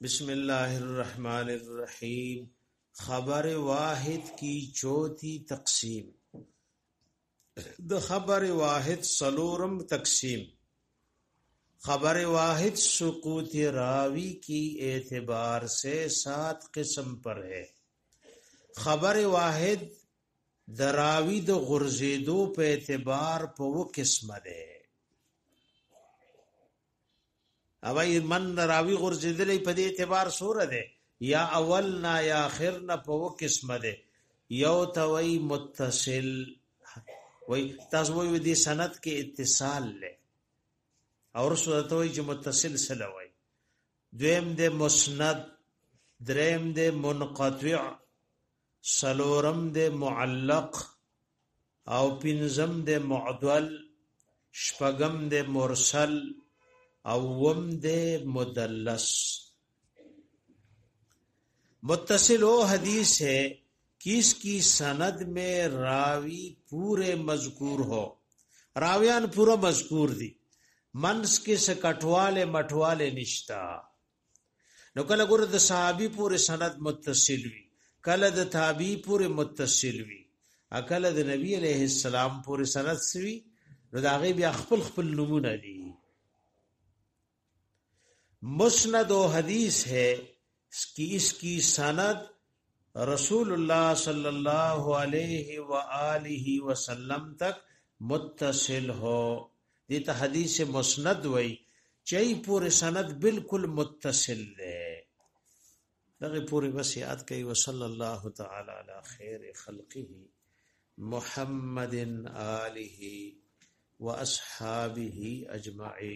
بسم الله الرحمن الرحیم خبر واحد کی چوتھی تقسیم د خبر واحد سلورم تقسیم خبر واحد سقوط راوی کی اعتبار سے سات قسم پر ہے خبر واحد د راوي د غورځېدو په اعتبار په و قسمه دی اوی من راوي غورځېدلې په دې اعتبار سوره دی یا اول نه یا اخر نه په و قسمه دی یو توي متصل وای تاسو وې دې سند کې اتصال لې اور سورته وې چې متصل سره وای دویم دې مسند دریم دې منقطع سلورم د معلق او پنځم د معدل شپږم د مرسل او وم د مدلس متصل او حدیث ہے کس کی سند میں راوی پورے مذکور ہو راویان پورا مذکور دی منس کې سکټواله مټواله نشتا نو کله ګوره د صحابي پورې سند متصل وي کله د تابعي پورې متصل وي اکل د نبی عليه السلام پورې سند سوي نو دا غي بیا خپل خپل نمونه دي مسند او حدیث ہے اس کی اس کی سند رسول الله صلی الله علیه و آله وسلم تک متصل هو دې ته حدیث مسند وای چي پورې سند بالکل متصل دی دغه پورې بس یاد کوي وصلی الله تعالی علی خیر خلقه محمد آله واصحابه اجمعين